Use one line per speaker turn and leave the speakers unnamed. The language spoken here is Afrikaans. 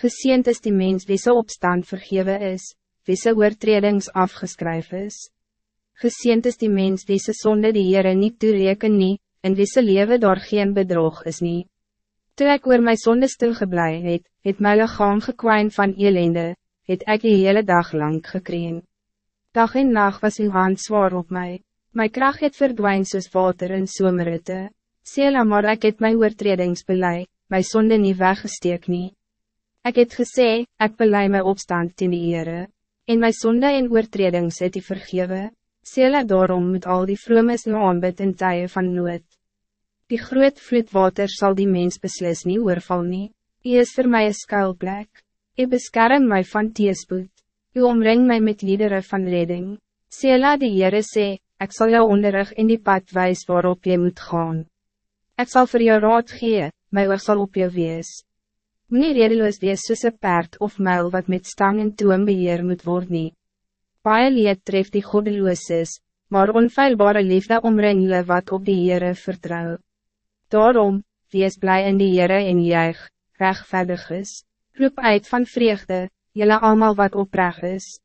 Geseend is die mens wie sy opstand vergewe is, wie sy oortredings afgeskryf is. Geseend is die mens wie sy sonde die Heere nie toereken nie, en wie sy leven daar geen bedrog is nie. Toe ek oor my sonde stilgeblij het, het my lichaam gekwijn van elende, het ek die hele dag lang gekreen. Dag en nacht was uw hand zwaar op mij. My kracht het verdwijn soos water in somerite. Sela maar ek het my oortredings belei, my sonde nie weggesteek nie. Ek het gesê, ek belei my opstand teen die Heere, en my sonde en oortredings het die vergewe. Sela daarom moet al die vroemes nou aanbid in tye van nood. Die groot vloedwater zal die mens beslis nie oorval nie. U is voor mij een skuilplek. U beskerm mij van teespoed. U omring mij met liederen van redding. Sela die Heere sê, ek sal jou onderrig in die pad wijs waarop je moet gaan. Ik zal voor jou raad gee, my oog sal op jou wees. Meneer redeloos wees soos een paard of muil wat met stang en toom beheer moet worden. nie. Paie leed tref die godeloos is, maar onfeilbare liefde omring hulle wat op die Heere vertrouw. Daarom, wees blij in die Heere en juig, rechtvaardig is, roep uit van vreugde, jullie allemaal wat oprecht is.